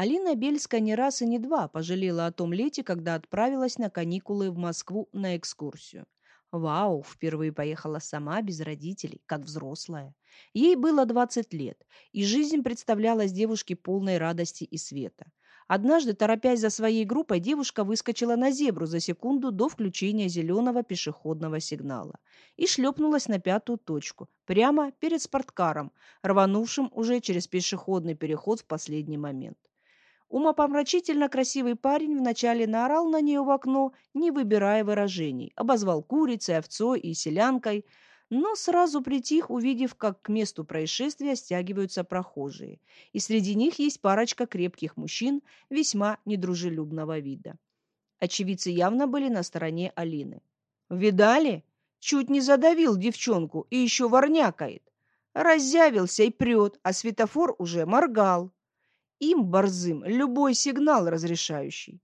Алина Бельская не раз и не два пожалела о том лете, когда отправилась на каникулы в Москву на экскурсию. Вау, впервые поехала сама, без родителей, как взрослая. Ей было 20 лет, и жизнь представлялась девушке полной радости и света. Однажды, торопясь за своей группой, девушка выскочила на зебру за секунду до включения зеленого пешеходного сигнала и шлепнулась на пятую точку, прямо перед спорткаром, рванувшим уже через пешеходный переход в последний момент. Умопомрачительно красивый парень вначале наорал на нее в окно, не выбирая выражений, обозвал курицей, овцой и селянкой – но сразу притих, увидев, как к месту происшествия стягиваются прохожие, и среди них есть парочка крепких мужчин весьма недружелюбного вида. Очевидцы явно были на стороне Алины. «Видали? Чуть не задавил девчонку и еще ворнякает. Раззявился и прет, а светофор уже моргал. Им, борзым, любой сигнал разрешающий.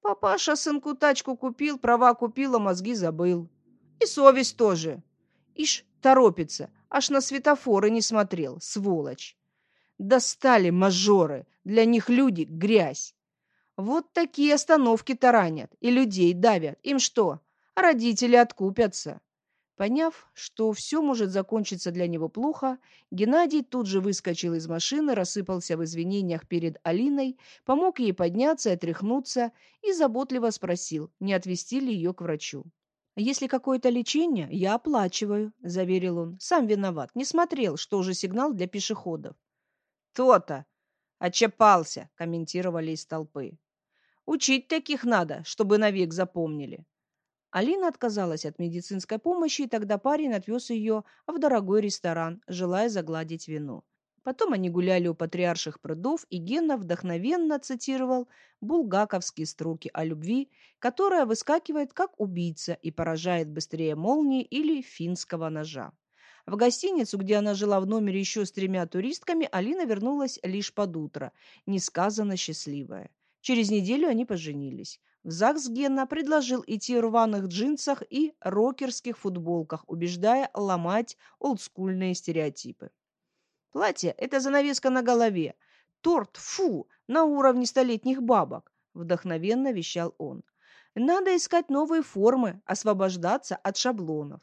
Папаша сынку тачку купил, права купил, а мозги забыл. И совесть тоже. Ишь, торопится, аж на светофоры не смотрел, сволочь. Достали мажоры, для них люди — грязь. Вот такие остановки таранят и людей давят. Им что, родители откупятся? Поняв, что все может закончиться для него плохо, Геннадий тут же выскочил из машины, рассыпался в извинениях перед Алиной, помог ей подняться и отряхнуться и заботливо спросил, не отвезти ли ее к врачу. «Если какое-то лечение, я оплачиваю», — заверил он. «Сам виноват. Не смотрел, что уже сигнал для пешеходов». «То-то! Очапался!» — комментировали из толпы. «Учить таких надо, чтобы навек запомнили». Алина отказалась от медицинской помощи, и тогда парень отвез ее в дорогой ресторан, желая загладить вину. Потом они гуляли у патриарших прудов, и Гена вдохновенно цитировал булгаковские строки о любви, которая выскакивает как убийца и поражает быстрее молнии или финского ножа. В гостиницу, где она жила в номере еще с тремя туристками, Алина вернулась лишь под утро, несказанно счастливая. Через неделю они поженились. В ЗАГС Гена предложил идти в рваных джинсах и рокерских футболках, убеждая ломать олдскульные стереотипы. Платье — это занавеска на голове. Торт — фу, на уровне столетних бабок, — вдохновенно вещал он. Надо искать новые формы, освобождаться от шаблонов.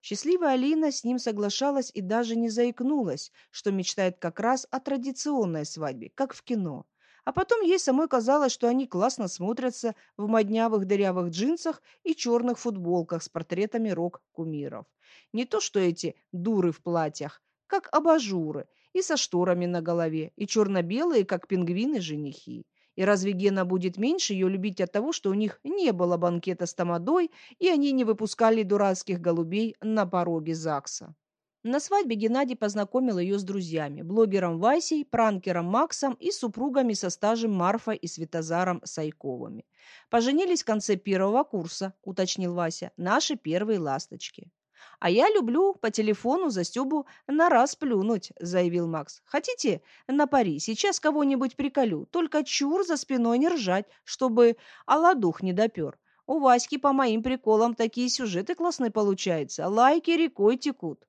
Счастливая Алина с ним соглашалась и даже не заикнулась, что мечтает как раз о традиционной свадьбе, как в кино. А потом ей самой казалось, что они классно смотрятся в моднявых дырявых джинсах и черных футболках с портретами рок-кумиров. Не то что эти дуры в платьях, как абажуры, и со шторами на голове, и черно-белые, как пингвины, женихи. И разве Гена будет меньше ее любить от того, что у них не было банкета с тамадой, и они не выпускали дурацких голубей на пороге ЗАГСа? На свадьбе Геннадий познакомил ее с друзьями, блогером Васей, пранкером Максом и супругами со стажем Марфой и Светозаром Сайковыми. Поженились в конце первого курса, уточнил Вася, наши первые ласточки. «А я люблю по телефону за Стебу на раз плюнуть», — заявил Макс. «Хотите на пари? Сейчас кого-нибудь приколю. Только чур за спиной не ржать, чтобы Аладух не допер. У Васьки по моим приколам такие сюжеты классные получаются. Лайки рекой текут».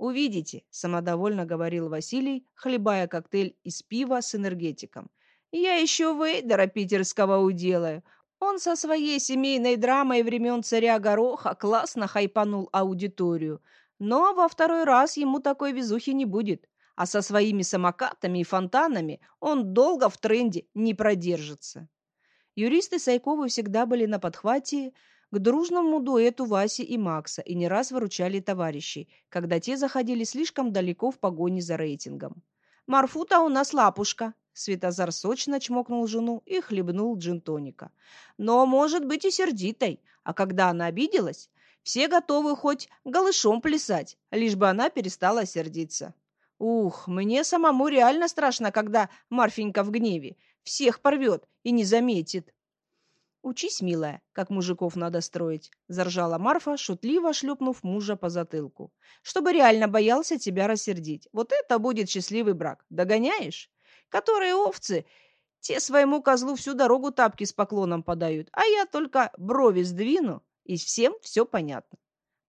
«Увидите», — самодовольно говорил Василий, хлебая коктейль из пива с энергетиком. «Я еще Вейдера питерского уделаю. Он со своей семейной драмой времен царя Гороха классно хайпанул аудиторию, но во второй раз ему такой везухи не будет, а со своими самокатами и фонтанами он долго в тренде не продержится. Юристы Сайковы всегда были на подхвате к дружному дуэту Васи и Макса и не раз выручали товарищей, когда те заходили слишком далеко в погоне за рейтингом. «Марфута у нас лапушка», Светозар сочно чмокнул жену и хлебнул джин-тоника. Но может быть и сердитой, а когда она обиделась, все готовы хоть голышом плясать, лишь бы она перестала сердиться. Ух, мне самому реально страшно, когда Марфенька в гневе. Всех порвет и не заметит. «Учись, милая, как мужиков надо строить», — заржала Марфа, шутливо шлепнув мужа по затылку. «Чтобы реально боялся тебя рассердить. Вот это будет счастливый брак. Догоняешь?» которые овцы, те своему козлу всю дорогу тапки с поклоном подают, а я только брови сдвину, и всем все понятно.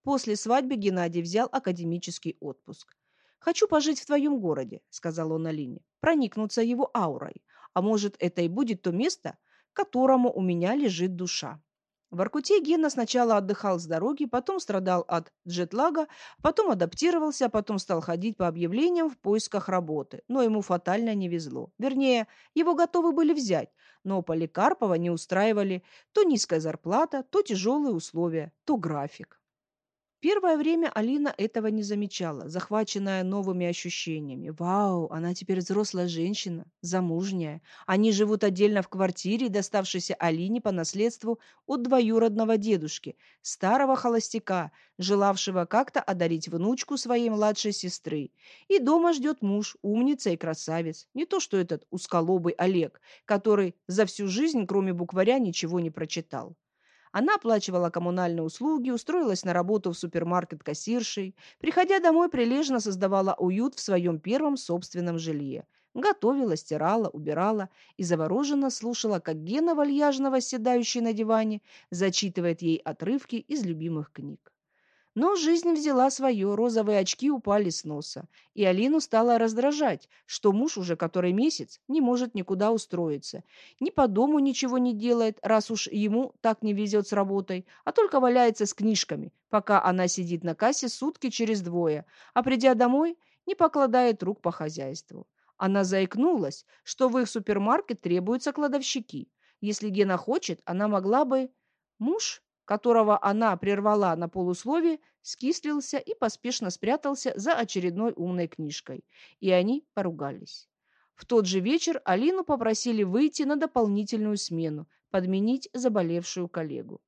После свадьбы Геннадий взял академический отпуск. «Хочу пожить в твоем городе», — сказал он Алине, — «проникнуться его аурой. А может, это и будет то место, которому у меня лежит душа. В Аркуте Гена сначала отдыхал с дороги, потом страдал от джетлага, потом адаптировался, потом стал ходить по объявлениям в поисках работы. Но ему фатально не везло. Вернее, его готовы были взять, но Поликарпова не устраивали то низкая зарплата, то тяжелые условия, то график. Первое время Алина этого не замечала, захваченная новыми ощущениями. Вау, она теперь взрослая женщина, замужняя. Они живут отдельно в квартире, доставшейся Алине по наследству от двоюродного дедушки, старого холостяка, желавшего как-то одарить внучку своей младшей сестры. И дома ждет муж, умница и красавец. Не то что этот узколобый Олег, который за всю жизнь, кроме букваря, ничего не прочитал. Она оплачивала коммунальные услуги, устроилась на работу в супермаркет кассиршей. Приходя домой, прилежно создавала уют в своем первом собственном жилье. Готовила, стирала, убирала и завороженно слушала, как Гена, вальяжно восседающий на диване, зачитывает ей отрывки из любимых книг. Но жизнь взяла свое, розовые очки упали с носа, и Алину стало раздражать, что муж уже который месяц не может никуда устроиться. Ни по дому ничего не делает, раз уж ему так не везет с работой, а только валяется с книжками, пока она сидит на кассе сутки через двое, а придя домой, не покладает рук по хозяйству. Она заикнулась, что в их супермаркет требуются кладовщики. Если Гена хочет, она могла бы... Муж которого она прервала на полуслове, скислился и поспешно спрятался за очередной умной книжкой. И они поругались. В тот же вечер Алину попросили выйти на дополнительную смену, подменить заболевшую коллегу.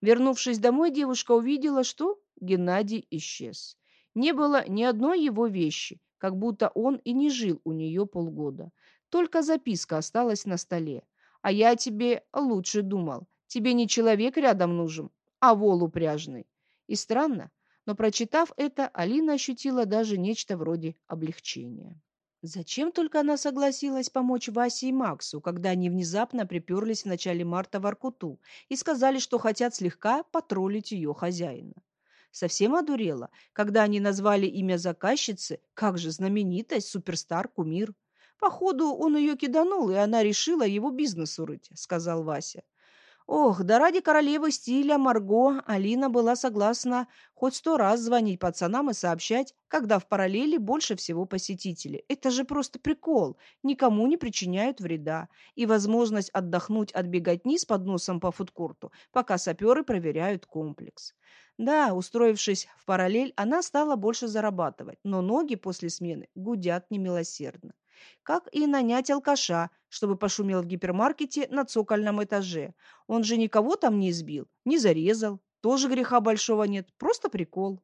Вернувшись домой, девушка увидела, что Геннадий исчез. Не было ни одной его вещи, как будто он и не жил у нее полгода. Только записка осталась на столе. «А я тебе лучше думал. Тебе не человек рядом нужен, а вол упряжный. И странно, но прочитав это, Алина ощутила даже нечто вроде облегчения. Зачем только она согласилась помочь Васе и Максу, когда они внезапно приперлись в начале марта в Аркуту и сказали, что хотят слегка потроллить ее хозяина? Совсем одурела, когда они назвали имя заказчицы, как же знаменитость, суперстар, кумир. Походу, он ее киданул, и она решила его бизнес урыть, сказал Вася. Ох, да ради королевы стиля Марго Алина была согласна хоть сто раз звонить пацанам и сообщать, когда в параллели больше всего посетителей. Это же просто прикол, никому не причиняют вреда. И возможность отдохнуть от беготни с подносом по фудкорту, пока саперы проверяют комплекс. Да, устроившись в параллель, она стала больше зарабатывать, но ноги после смены гудят немилосердно как и нанять алкаша, чтобы пошумел в гипермаркете на цокольном этаже. Он же никого там не избил, не зарезал. Тоже греха большого нет, просто прикол.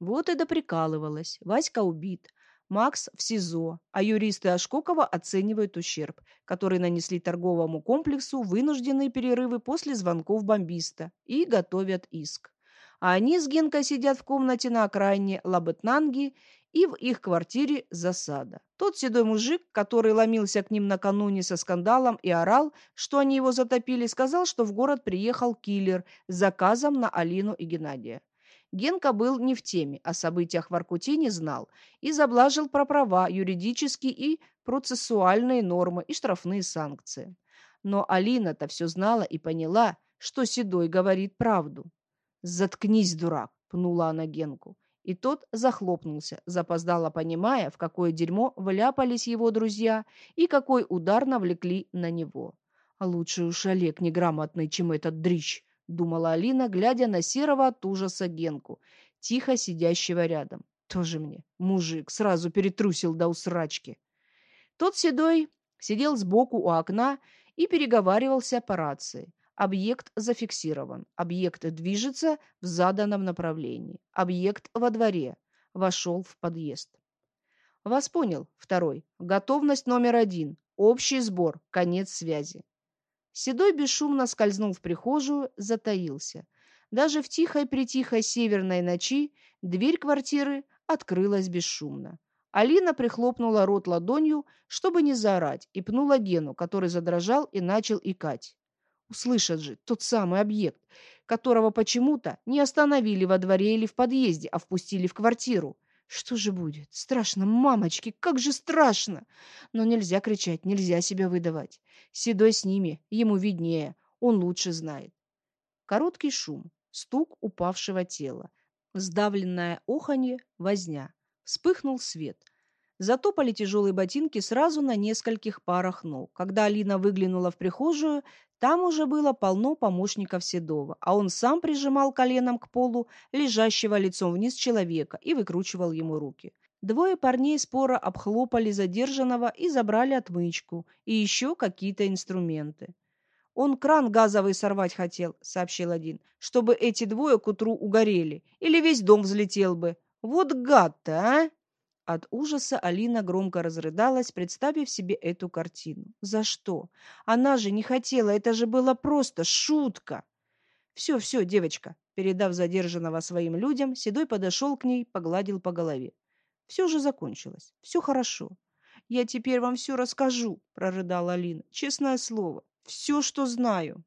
Вот и доприкалывалась. Васька убит. Макс в СИЗО, а юристы Ашкокова оценивают ущерб, который нанесли торговому комплексу вынужденные перерывы после звонков бомбиста и готовят иск. А они с Генкой сидят в комнате на окраине Лабытнанги и в их квартире засада. Тот седой мужик, который ломился к ним накануне со скандалом и орал, что они его затопили, сказал, что в город приехал киллер с заказом на Алину и Геннадия. Генка был не в теме, о событиях в Аркуте не знал и заблажил про права, юридические и процессуальные нормы и штрафные санкции. Но Алина-то все знала и поняла, что Седой говорит правду. «Заткнись, дурак!» — пнула она Генку. И тот захлопнулся, запоздало понимая, в какое дерьмо вляпались его друзья и какой удар навлекли на него. «А лучше уж Олег неграмотный, чем этот дрищ», — думала Алина, глядя на серого от ужаса Генку, тихо сидящего рядом. «Тоже мне, мужик, сразу перетрусил до усрачки». Тот седой сидел сбоку у окна и переговаривался по рации. Объект зафиксирован. Объект движется в заданном направлении. Объект во дворе. Вошел в подъезд. Вас понял. Второй. Готовность номер один. Общий сбор. Конец связи. Седой бесшумно скользнул в прихожую, затаился. Даже в тихой-притихой северной ночи дверь квартиры открылась бесшумно. Алина прихлопнула рот ладонью, чтобы не заорать, и пнула Гену, который задрожал и начал икать. Услышат же тот самый объект, которого почему-то не остановили во дворе или в подъезде, а впустили в квартиру. Что же будет? Страшно, мамочки, как же страшно! Но нельзя кричать, нельзя себя выдавать. Седой с ними, ему виднее, он лучше знает. Короткий шум, стук упавшего тела, сдавленное оханье, возня. Вспыхнул свет. Затопали тяжелые ботинки сразу на нескольких парах ног. Когда Алина выглянула в прихожую, там уже было полно помощников Седова, а он сам прижимал коленом к полу лежащего лицом вниз человека и выкручивал ему руки. Двое парней спора обхлопали задержанного и забрали отмычку и еще какие-то инструменты. «Он кран газовый сорвать хотел», — сообщил один, «чтобы эти двое к утру угорели, или весь дом взлетел бы. Вот гад-то, а!» От ужаса Алина громко разрыдалась, представив себе эту картину. За что? Она же не хотела, это же было просто шутка. Все, все, девочка, передав задержанного своим людям, Седой подошел к ней, погладил по голове. Все же закончилось. Все хорошо. Я теперь вам все расскажу, прорыдала Алина. Честное слово, все, что знаю.